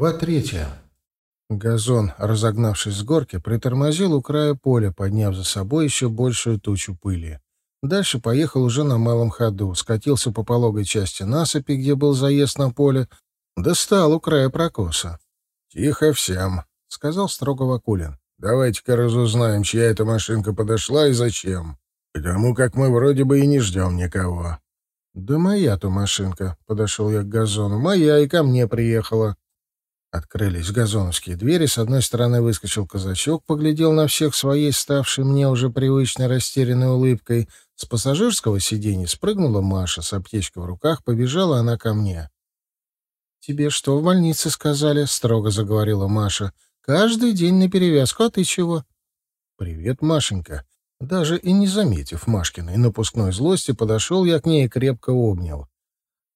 Глава третья. Газон, разогнавшись с горки, притормозил у края поля, подняв за собой еще большую тучу пыли. Дальше поехал уже на малом ходу, скатился по пологой части насыпи, где был заезд на поле, достал у края прокоса. — Тихо всем, — сказал строго Вакулин. — Давайте-ка разузнаем, чья эта машинка подошла и зачем. Потому как мы вроде бы и не ждем никого. — Да моя-то машинка, — подошел я к газону. — Моя и ко мне приехала. Открылись газоновские двери, с одной стороны выскочил казачок, поглядел на всех своей, ставшей мне уже привычной растерянной улыбкой. С пассажирского сиденья спрыгнула Маша, с аптечкой в руках, побежала она ко мне. «Тебе что в больнице сказали?» — строго заговорила Маша. «Каждый день на перевязку, а ты чего?» «Привет, Машенька». Даже и не заметив Машкиной напускной злости, подошел я к ней и крепко обнял.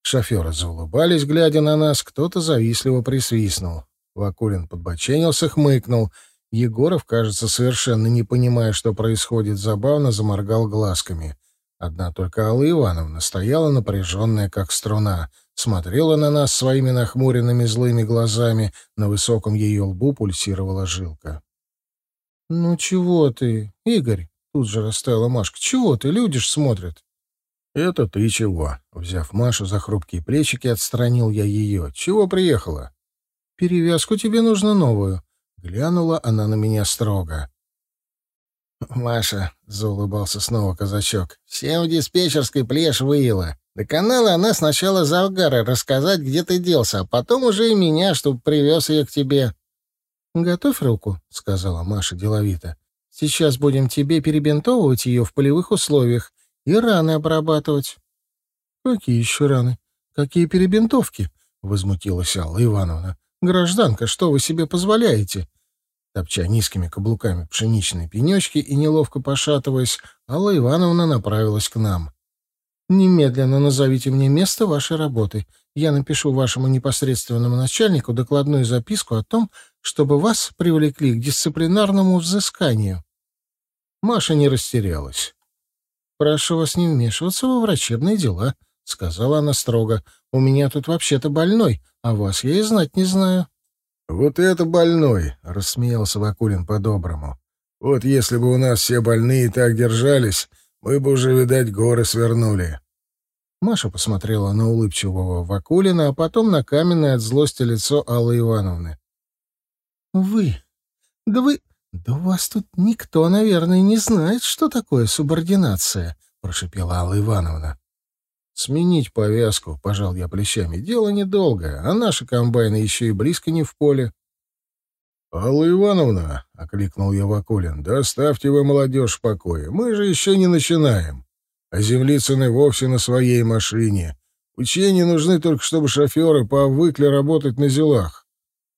Шоферы заулыбались, глядя на нас, кто-то завистливо присвистнул. Вакулин подбоченился, хмыкнул. Егоров, кажется, совершенно не понимая, что происходит, забавно заморгал глазками. Одна только Алла Ивановна стояла напряженная, как струна, смотрела на нас своими нахмуренными злыми глазами, на высоком ее лбу пульсировала жилка. — Ну чего ты, Игорь? — тут же растаяла Машка. — Чего ты? Люди ж смотрят. «Это ты чего?» Взяв Машу за хрупкие плечики, отстранил я ее. «Чего приехала?» «Перевязку тебе нужно новую». Глянула она на меня строго. «Маша», — заулыбался снова казачок, — «всем в диспетчерской плешь выела. До канала она сначала за Завгара рассказать, где ты делся, а потом уже и меня, чтобы привез ее к тебе». «Готовь руку», — сказала Маша деловито. «Сейчас будем тебе перебинтовывать ее в полевых условиях и раны обрабатывать. — Какие еще раны? Какие перебинтовки? — возмутилась Алла Ивановна. — Гражданка, что вы себе позволяете? Топча низкими каблуками пшеничные пенечки и неловко пошатываясь, Алла Ивановна направилась к нам. «Немедленно назовите мне место вашей работы. Я напишу вашему непосредственному начальнику докладную записку о том, чтобы вас привлекли к дисциплинарному взысканию». Маша не растерялась. «Прошу вас не вмешиваться во врачебные дела», — сказала она строго. «У меня тут вообще-то больной, а вас я и знать не знаю». «Вот это больной!» — рассмеялся Вакулин по-доброму. «Вот если бы у нас все больные так держались, мы бы уже, видать, горы свернули». Маша посмотрела на улыбчивого Вакулина, а потом на каменное от злости лицо Аллы Ивановны. «Вы? Да вы...» «Да у вас тут никто, наверное, не знает, что такое субординация», — прошипела Алла Ивановна. «Сменить повязку», — пожал я плечами. «Дело недолгое, а наши комбайны еще и близко не в поле». «Алла Ивановна», — окликнул я Вакулин, — «да оставьте вы молодежь в покое. Мы же еще не начинаем. А землицыны вовсе на своей машине. Учения нужны только, чтобы шоферы повыкли работать на зелах.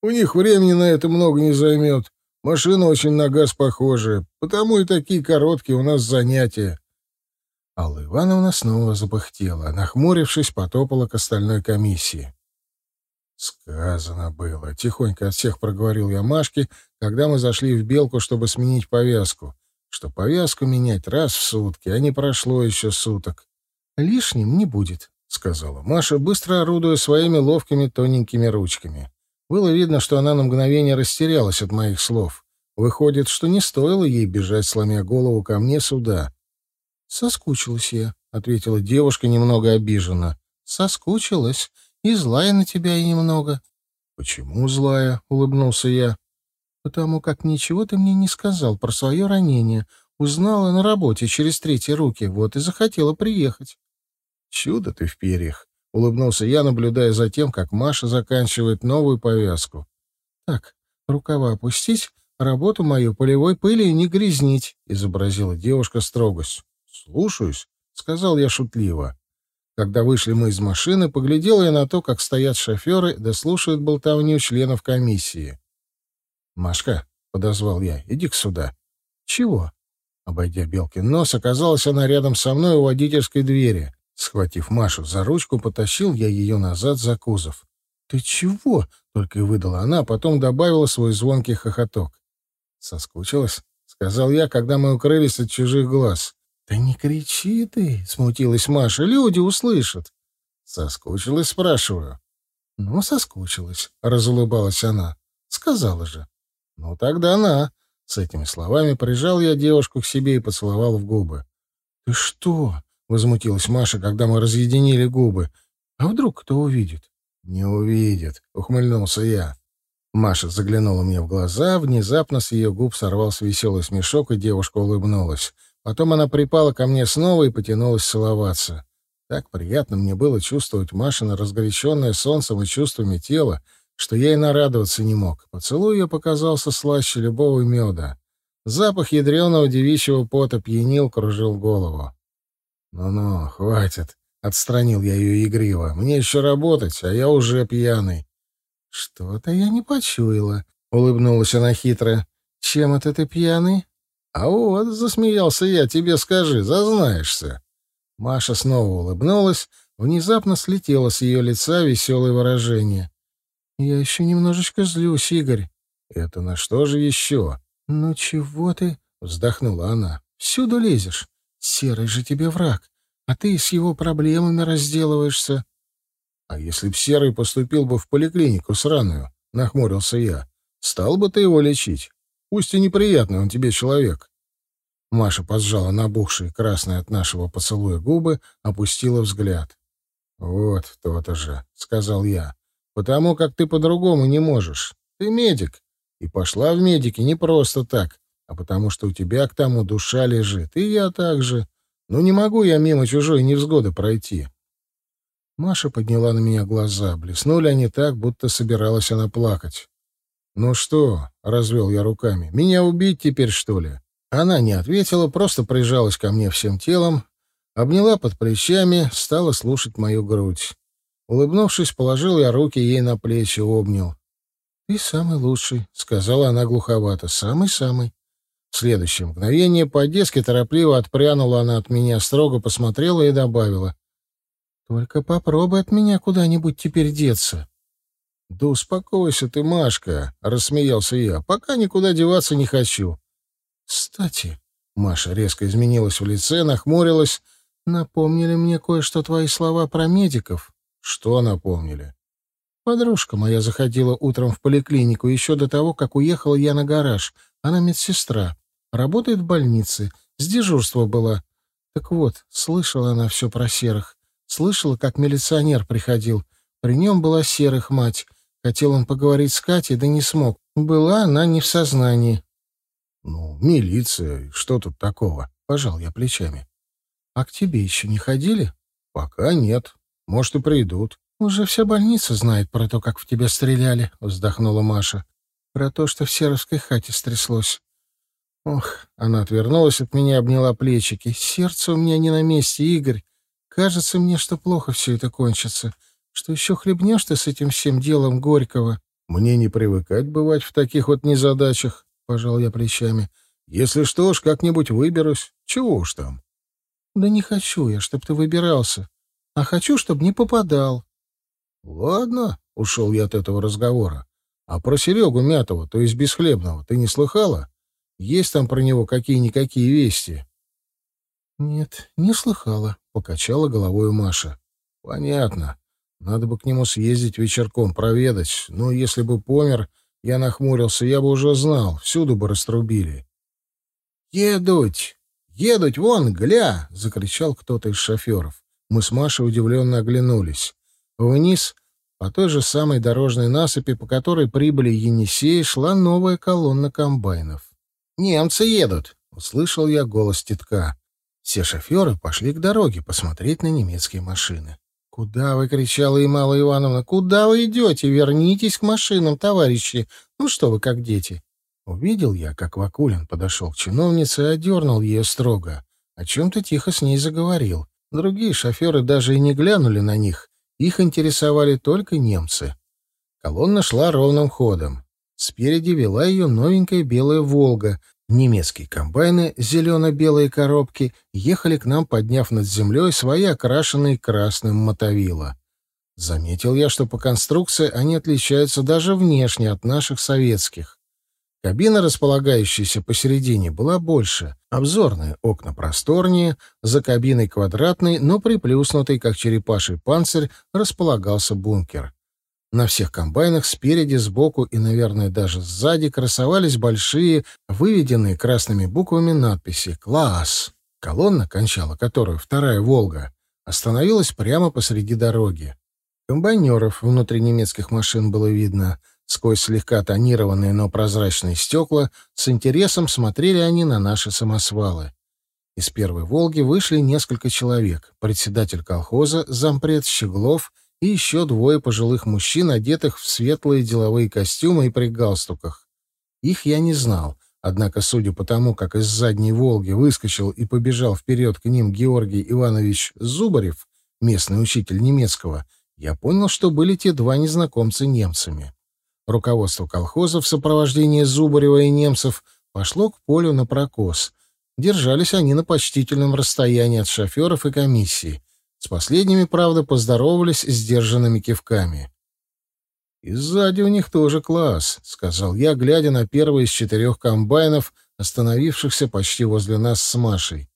У них времени на это много не займет. Машина очень на газ похожая, потому и такие короткие у нас занятия. Алла Ивановна снова запыхтела, нахмурившись, потопала к остальной комиссии. «Сказано было», — тихонько от всех проговорил я Машке, когда мы зашли в Белку, чтобы сменить повязку, что повязку менять раз в сутки, а не прошло еще суток. «Лишним не будет», — сказала Маша, быстро орудуя своими ловкими тоненькими ручками. Было видно, что она на мгновение растерялась от моих слов. Выходит, что не стоило ей бежать, сломя голову ко мне сюда. «Соскучилась я», — ответила девушка немного обиженно. «Соскучилась. И злая на тебя и немного». «Почему злая?» — улыбнулся я. «Потому как ничего ты мне не сказал про свое ранение. Узнала на работе через третьи руки, вот и захотела приехать». «Чудо ты в перьях. — улыбнулся я, наблюдая за тем, как Маша заканчивает новую повязку. «Так, рукава опустить, работу мою полевой пылью не грязнить», — изобразила девушка строгость. «Слушаюсь», — сказал я шутливо. Когда вышли мы из машины, поглядел я на то, как стоят шоферы, да слушают болтовню членов комиссии. «Машка», — подозвал я, — «иди-ка сюда». «Чего?» Обойдя Белкин нос, оказалась она рядом со мной у водительской двери. Схватив Машу за ручку, потащил я ее назад за кузов. «Ты чего?» — только и выдала она, а потом добавила свой звонкий хохоток. «Соскучилась?» — сказал я, когда мы укрылись от чужих глаз. «Да не кричи ты!» — смутилась Маша. «Люди услышат!» «Соскучилась?» — спрашиваю. «Ну, соскучилась», — разулыбалась она. «Сказала же». «Ну, тогда на». С этими словами прижал я девушку к себе и поцеловал в губы. «Ты что?» — возмутилась Маша, когда мы разъединили губы. «А вдруг кто увидит?» «Не увидит», — ухмыльнулся я. Маша заглянула мне в глаза, внезапно с ее губ сорвался веселый смешок, и девушка улыбнулась. Потом она припала ко мне снова и потянулась целоваться. Так приятно мне было чувствовать Машина разгоряченное солнцем и чувствами тела, что я и нарадоваться не мог. Поцелуй ее показался слаще любого меда. Запах ядреного девичьего пота пьянил, кружил голову. «Ну-ну, хватит», — отстранил я ее игриво. «Мне еще работать, а я уже пьяный». «Что-то я не почуяла», — улыбнулась она хитро. «Чем это ты пьяный?» «А вот, — засмеялся я, — тебе скажи, зазнаешься». Маша снова улыбнулась, внезапно слетело с ее лица веселое выражение. «Я еще немножечко злюсь, Игорь». «Это на что же еще?» «Ну чего ты?» — вздохнула она. «Всюду лезешь. Серый же тебе враг, а ты с его проблемами разделываешься». «А если б Серый поступил бы в поликлинику сраную?» — нахмурился я. «Стал бы ты его лечить? Пусть и неприятный он тебе человек». Маша поджала набухшие красные от нашего поцелуя губы, опустила взгляд. «Вот то-то же», — сказал я. «Потому как ты по-другому не можешь. Ты медик. И пошла в медики не просто так, а потому что у тебя к тому душа лежит. И я также. Ну не могу я мимо чужой невзгоды пройти». Маша подняла на меня глаза. Блеснули они так, будто собиралась она плакать. «Ну что?» — развел я руками. «Меня убить теперь, что ли?» Она не ответила, просто прижалась ко мне всем телом, обняла под плечами, стала слушать мою грудь. Улыбнувшись, положил я руки ей на плечи, обнял. «Ты самый лучший», — сказала она глуховато. «Самый-самый». В следующее мгновение по-детски торопливо отпрянула она от меня, строго посмотрела и добавила. «Только попробуй от меня куда-нибудь теперь деться». «Да успокойся ты, Машка», — рассмеялся я. «Пока никуда деваться не хочу. «Кстати...» — Маша резко изменилась в лице, нахмурилась. «Напомнили мне кое-что твои слова про медиков». «Что напомнили?» «Подружка моя заходила утром в поликлинику еще до того, как уехала я на гараж. Она медсестра. Работает в больнице. С дежурства была. Так вот, слышала она все про серых. Слышала, как милиционер приходил. При нем была серых мать. Хотел он поговорить с Катей, да не смог. Была она не в сознании. «Ну, милиция, что тут такого?» — пожал я плечами. «А к тебе еще не ходили?» «Пока нет. Может, и придут». «Уже вся больница знает про то, как в тебя стреляли», — вздохнула Маша. «Про то, что в Серовской хате стряслось». «Ох», — она отвернулась от меня, обняла плечики. «Сердце у меня не на месте, Игорь. Кажется мне, что плохо все это кончится. Что еще хлебнешь ты с этим всем делом Горького?» «Мне не привыкать бывать в таких вот незадачах», — пожал я плечами. «Если что ж, как-нибудь выберусь. Чего уж там». «Да не хочу я, чтоб ты выбирался. А хочу, чтоб не попадал». «Ладно», — ушел я от этого разговора. «А про Серегу Мятова, то есть Бесхлебного, ты не слыхала? Есть там про него какие-никакие вести?» «Нет, не слыхала», — покачала головой Маша. «Понятно. Надо бы к нему съездить вечерком, проведать. Но если бы помер, я нахмурился, я бы уже знал, всюду бы раструбили. «Едуть! Едуть! Вон, гля!» — закричал кто-то из шоферов. Мы с Машей удивленно оглянулись. Вниз, по той же самой дорожной насыпи, по которой прибыли Енисеи, шла новая колонна комбайнов. «Немцы едут!» — услышал я голос тетка. Все шоферы пошли к дороге посмотреть на немецкие машины. «Куда вы?» — кричала Имала Ивановна. «Куда вы идете? Вернитесь к машинам, товарищи! Ну что вы, как дети!» Увидел я, как Вакулин подошел к чиновнице и одернул ее строго. О чем-то тихо с ней заговорил. Другие шоферы даже и не глянули на них. Их интересовали только немцы. Колонна шла ровным ходом. Спереди вела ее новенькая белая «Волга», Немецкие комбайны, зелено-белые коробки, ехали к нам, подняв над землей свои окрашенные красным мотовила. Заметил я, что по конструкции они отличаются даже внешне от наших советских. Кабина, располагающаяся посередине, была больше. Обзорные окна просторнее, за кабиной квадратный, но приплюснутый, как черепаший панцирь, располагался бункер. На всех комбайнах спереди, сбоку и, наверное, даже сзади красовались большие, выведенные красными буквами надписи «Класс». Колонна, кончала которую вторая «Волга», остановилась прямо посреди дороги. Комбайнеров внутри немецких машин было видно. Сквозь слегка тонированные, но прозрачные стекла с интересом смотрели они на наши самосвалы. Из первой «Волги» вышли несколько человек. Председатель колхоза, зампред Щеглов и еще двое пожилых мужчин, одетых в светлые деловые костюмы и при галстуках. Их я не знал, однако, судя по тому, как из задней «Волги» выскочил и побежал вперед к ним Георгий Иванович Зубарев, местный учитель немецкого, я понял, что были те два незнакомца немцами. Руководство колхоза в сопровождении Зубарева и немцев пошло к полю на прокос — Держались они на почтительном расстоянии от шоферов и комиссии. С последними, правда, поздоровались сдержанными кивками. «И сзади у них тоже класс», — сказал я, глядя на первый из четырех комбайнов, остановившихся почти возле нас с Машей.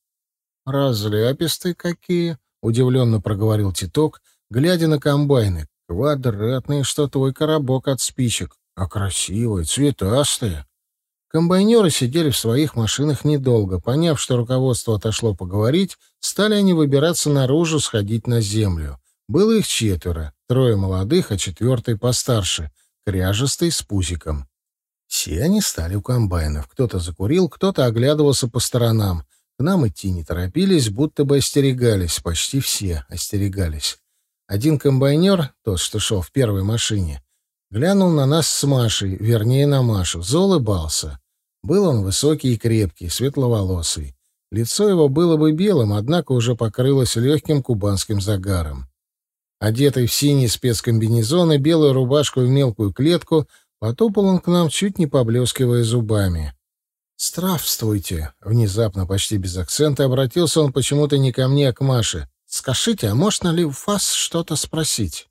«Разляпистые какие!» — удивленно проговорил Титок, глядя на комбайны. «Квадратные, что твой коробок от спичек, а красивые, цветастые». Комбайнеры сидели в своих машинах недолго. Поняв, что руководство отошло поговорить, стали они выбираться наружу, сходить на землю. Было их четверо, трое молодых, а четвертый постарше, кряжестый с пузиком. Все они стали у комбайнов. Кто-то закурил, кто-то оглядывался по сторонам. К нам идти не торопились, будто бы остерегались. Почти все остерегались. Один комбайнер, тот, что шел в первой машине, глянул на нас с Машей, вернее, на Машу, заулыбался. Был он высокий и крепкий, светловолосый. Лицо его было бы белым, однако уже покрылось легким кубанским загаром. Одетый в синий спецкомбинезон и белую рубашку в мелкую клетку, потопал он к нам, чуть не поблескивая зубами. «Здравствуйте!» — внезапно, почти без акцента, обратился он почему-то не ко мне, а к Маше. «Скажите, а можно ли у вас что-то спросить?»